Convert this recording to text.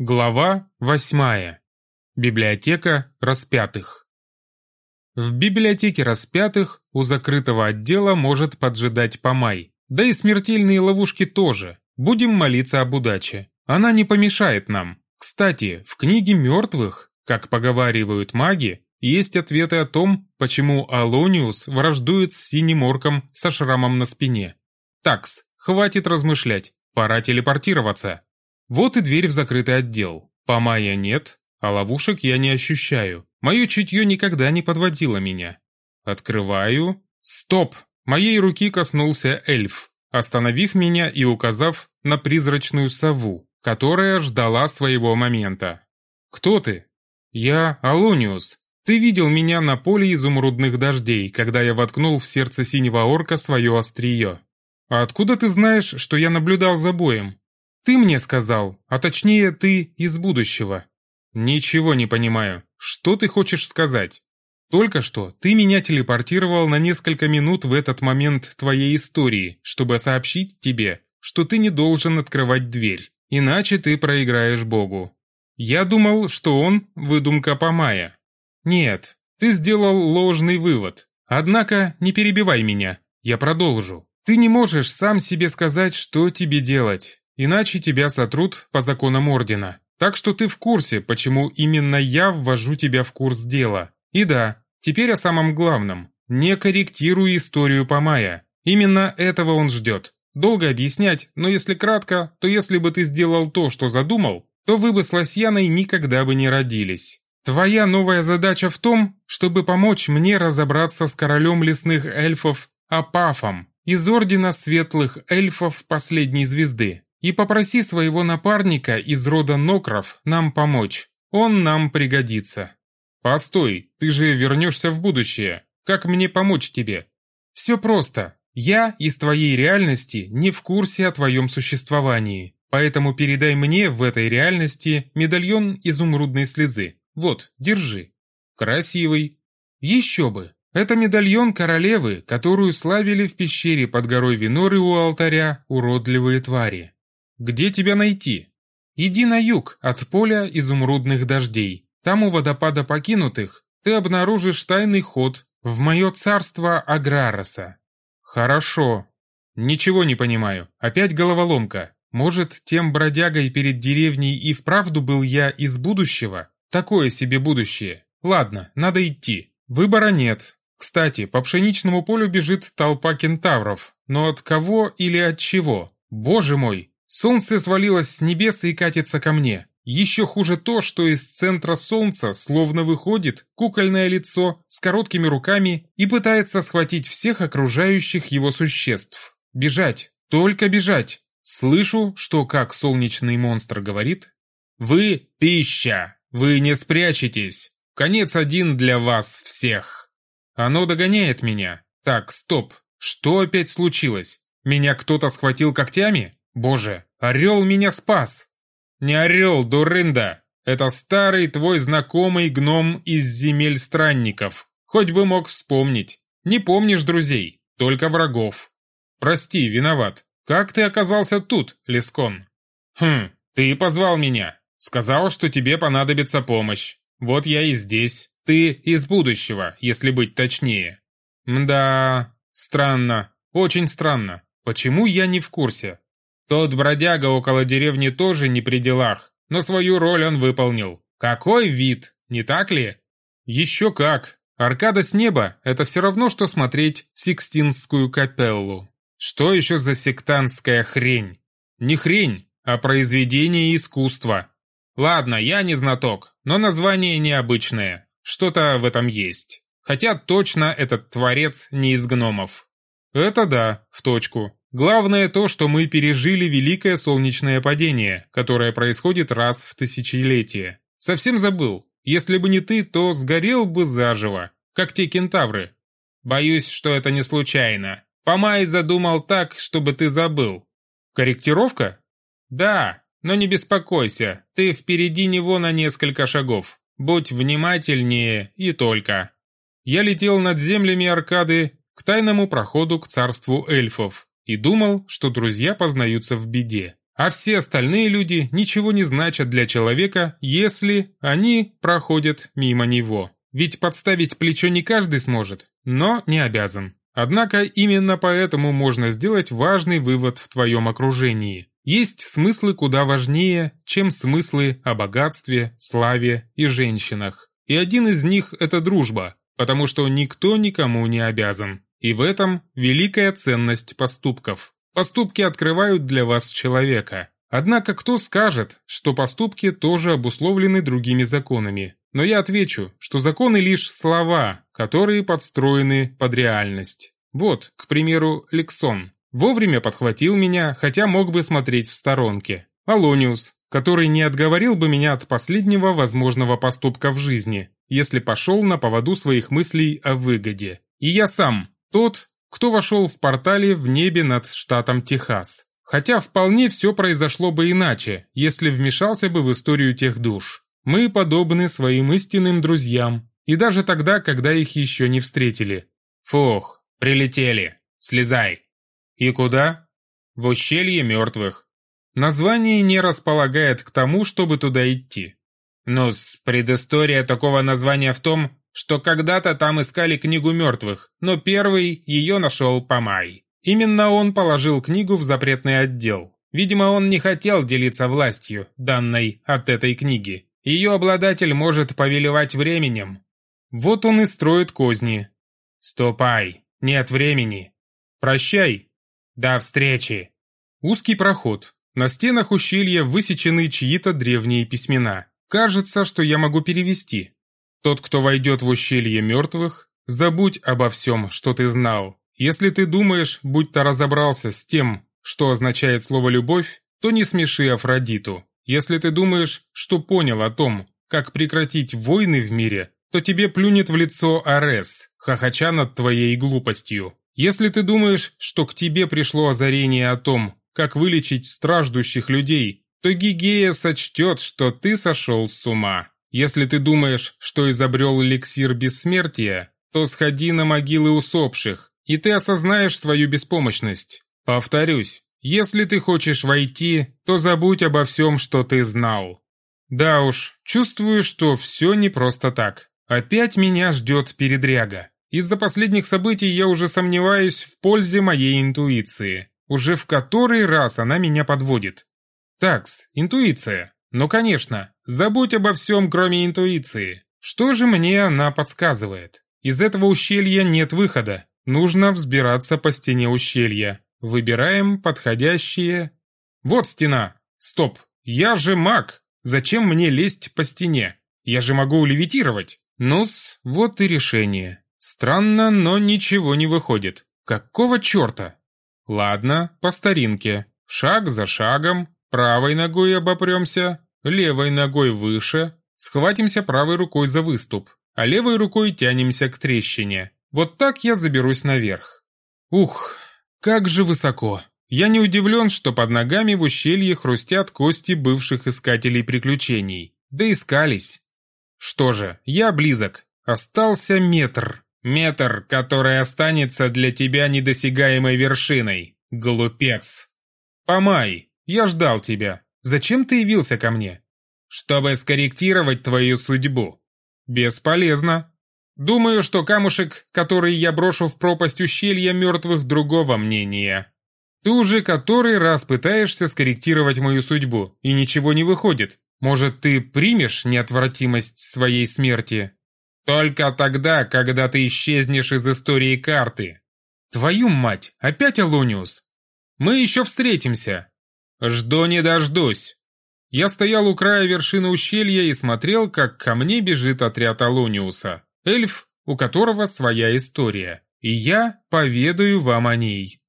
Глава восьмая. Библиотека распятых. В библиотеке распятых у закрытого отдела может поджидать помай. Да и смертельные ловушки тоже. Будем молиться об удаче. Она не помешает нам. Кстати, в книге мертвых, как поговаривают маги, есть ответы о том, почему Алониус враждует с синим орком со шрамом на спине. Такс, хватит размышлять, пора телепортироваться. Вот и дверь в закрытый отдел. Помая нет, а ловушек я не ощущаю. Мое чутье никогда не подводило меня. Открываю. Стоп! Моей руки коснулся эльф, остановив меня и указав на призрачную сову, которая ждала своего момента. «Кто ты?» «Я Алониус. Ты видел меня на поле изумрудных дождей, когда я воткнул в сердце синего орка свое острие. А откуда ты знаешь, что я наблюдал за боем?» Ты мне сказал, а точнее ты из будущего. Ничего не понимаю. Что ты хочешь сказать? Только что ты меня телепортировал на несколько минут в этот момент твоей истории, чтобы сообщить тебе, что ты не должен открывать дверь, иначе ты проиграешь Богу. Я думал, что он – выдумка Помая. Нет, ты сделал ложный вывод. Однако не перебивай меня, я продолжу. Ты не можешь сам себе сказать, что тебе делать. Иначе тебя сотрут по законам Ордена. Так что ты в курсе, почему именно я ввожу тебя в курс дела. И да, теперь о самом главном. Не корректируй историю Помая. Именно этого он ждет. Долго объяснять, но если кратко, то если бы ты сделал то, что задумал, то вы бы с Лосьяной никогда бы не родились. Твоя новая задача в том, чтобы помочь мне разобраться с королем лесных эльфов Апафом из Ордена Светлых Эльфов Последней Звезды и попроси своего напарника из рода Нокров нам помочь. Он нам пригодится. Постой, ты же вернешься в будущее. Как мне помочь тебе? Все просто. Я из твоей реальности не в курсе о твоем существовании. Поэтому передай мне в этой реальности медальон изумрудной слезы. Вот, держи. Красивый. Еще бы. Это медальон королевы, которую славили в пещере под горой Виноры у алтаря уродливые твари. Где тебя найти? Иди на юг, от поля изумрудных дождей. Там у водопада покинутых ты обнаружишь тайный ход в мое царство Аграроса. Хорошо. Ничего не понимаю. Опять головоломка. Может, тем бродягой перед деревней и вправду был я из будущего? Такое себе будущее. Ладно, надо идти. Выбора нет. Кстати, по пшеничному полю бежит толпа кентавров. Но от кого или от чего? Боже мой, Солнце свалилось с небес и катится ко мне. Еще хуже то, что из центра солнца словно выходит кукольное лицо с короткими руками и пытается схватить всех окружающих его существ. Бежать, только бежать. Слышу, что как солнечный монстр говорит. «Вы – пища! Вы не спрячетесь! Конец один для вас всех!» Оно догоняет меня. Так, стоп. Что опять случилось? Меня кто-то схватил когтями? Боже, орел меня спас! Не орел, дурында! Это старый твой знакомый гном из земель странников. Хоть бы мог вспомнить. Не помнишь друзей, только врагов. Прости, виноват. Как ты оказался тут, Лескон? Хм, ты позвал меня. Сказал, что тебе понадобится помощь. Вот я и здесь. Ты из будущего, если быть точнее. Мда, странно, очень странно. Почему я не в курсе? Тот бродяга около деревни тоже не при делах, но свою роль он выполнил. Какой вид, не так ли? Еще как. Аркада с неба – это все равно, что смотреть Сикстинскую капеллу. Что еще за сектантская хрень? Не хрень, а произведение искусства. Ладно, я не знаток, но название необычное. Что-то в этом есть. Хотя точно этот творец не из гномов. Это да, в точку. Главное то, что мы пережили великое солнечное падение, которое происходит раз в тысячелетие. Совсем забыл. Если бы не ты, то сгорел бы заживо, как те кентавры. Боюсь, что это не случайно. Помай задумал так, чтобы ты забыл. Корректировка? Да, но не беспокойся, ты впереди него на несколько шагов. Будь внимательнее и только. Я летел над землями Аркады к тайному проходу к царству эльфов и думал, что друзья познаются в беде. А все остальные люди ничего не значат для человека, если они проходят мимо него. Ведь подставить плечо не каждый сможет, но не обязан. Однако именно поэтому можно сделать важный вывод в твоем окружении. Есть смыслы куда важнее, чем смыслы о богатстве, славе и женщинах. И один из них – это дружба, потому что никто никому не обязан. И в этом великая ценность поступков. Поступки открывают для вас человека. Однако кто скажет, что поступки тоже обусловлены другими законами? Но я отвечу, что законы лишь слова, которые подстроены под реальность. Вот, к примеру, Лексон. Вовремя подхватил меня, хотя мог бы смотреть в сторонке. Алониус, который не отговорил бы меня от последнего возможного поступка в жизни, если пошел на поводу своих мыслей о выгоде. И я сам, тот, кто вошел в портале в небе над штатом Техас. Хотя вполне все произошло бы иначе, если вмешался бы в историю тех душ. Мы подобны своим истинным друзьям, и даже тогда, когда их еще не встретили. Фух, прилетели. Слезай. И куда? В ущелье мертвых. Название не располагает к тому, чтобы туда идти. Ну, предыстория такого названия в том, что когда-то там искали книгу мертвых, но первый ее нашел Памай. Именно он положил книгу в запретный отдел. Видимо, он не хотел делиться властью, данной от этой книги. Ее обладатель может повелевать временем. Вот он и строит козни. Ступай, нет времени. Прощай. До встречи. Узкий проход. На стенах ущелья высечены чьи-то древние письмена. Кажется, что я могу перевести. Тот, кто войдет в ущелье мертвых, забудь обо всем, что ты знал. Если ты думаешь, будь-то разобрался с тем, что означает слово «любовь», то не смеши Афродиту. Если ты думаешь, что понял о том, как прекратить войны в мире, то тебе плюнет в лицо Арес, хохоча над твоей глупостью. Если ты думаешь, что к тебе пришло озарение о том, как вылечить страждущих людей, то Гигея сочтет, что ты сошел с ума. Если ты думаешь, что изобрел эликсир бессмертия, то сходи на могилы усопших, и ты осознаешь свою беспомощность. Повторюсь, если ты хочешь войти, то забудь обо всем, что ты знал. Да уж, чувствую, что все не просто так. Опять меня ждет передряга. Из-за последних событий я уже сомневаюсь в пользе моей интуиции. Уже в который раз она меня подводит. Такс, интуиция. Ну конечно, забудь обо всем, кроме интуиции. Что же мне она подсказывает? Из этого ущелья нет выхода. Нужно взбираться по стене ущелья. Выбираем подходящие... Вот стена. Стоп. Я же маг. Зачем мне лезть по стене? Я же могу левитировать. Ну-с, вот и решение. Странно, но ничего не выходит. Какого черта? Ладно, по старинке. Шаг за шагом, Правой ногой обопремся, левой ногой выше, схватимся правой рукой за выступ, а левой рукой тянемся к трещине. Вот так я заберусь наверх. Ух, как же высоко. Я не удивлен, что под ногами в ущелье хрустят кости бывших искателей приключений. Да искались. Что же, я близок. Остался метр. Метр, который останется для тебя недосягаемой вершиной. Глупец. Помай. Я ждал тебя. Зачем ты явился ко мне? Чтобы скорректировать твою судьбу. Бесполезно. Думаю, что камушек, который я брошу в пропасть ущелья мертвых, другого мнения. Ты уже который раз пытаешься скорректировать мою судьбу, и ничего не выходит. Может, ты примешь неотвратимость своей смерти? Только тогда, когда ты исчезнешь из истории карты. Твою мать, опять Алониус? Мы еще встретимся. «Жду не дождусь». Я стоял у края вершины ущелья и смотрел, как ко мне бежит отряд Алониуса. Эльф, у которого своя история. И я поведаю вам о ней.